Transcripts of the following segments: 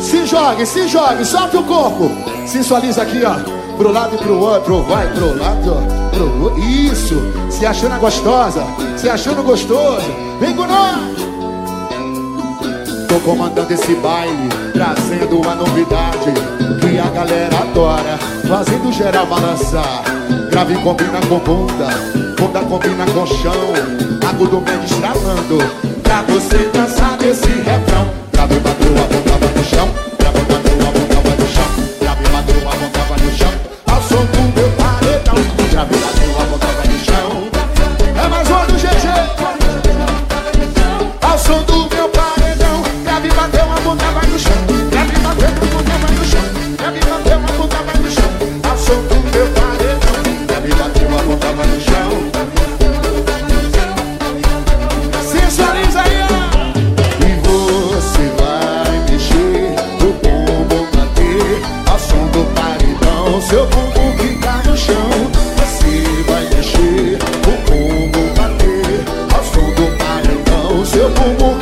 Se jogue, se jogue, solte o corpo. Sensualiza aqui, ó. Pro lado e pro outro, vai pro lado, pro outro. Isso, se achando gostosa, se achando gostoso. Vem com nós. Tô comandando esse baile, trazendo uma novidade que a galera adora, fazendo geral balançar. Grave combina com bunda, bunda combina com chão, agudo médio estralando, pra você dançar desse refrão. 不，不，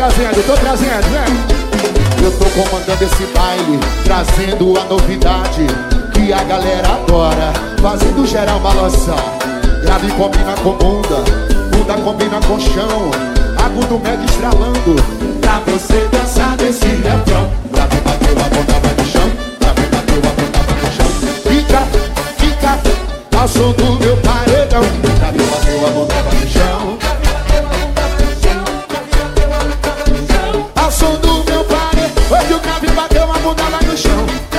trazendo, tô trazendo, né? Eu tô comandando esse baile, trazendo a novidade que a galera adora, fazendo geral balançar. Grave combina com bunda, bunda combina com chão, agudo médio estralando, pra você dançar desse refrão. Grave bateu a bunda vai no chão, grave bateu bunda vai no chão. Fica, fica, ao som do meu pai. bunda lá no chão.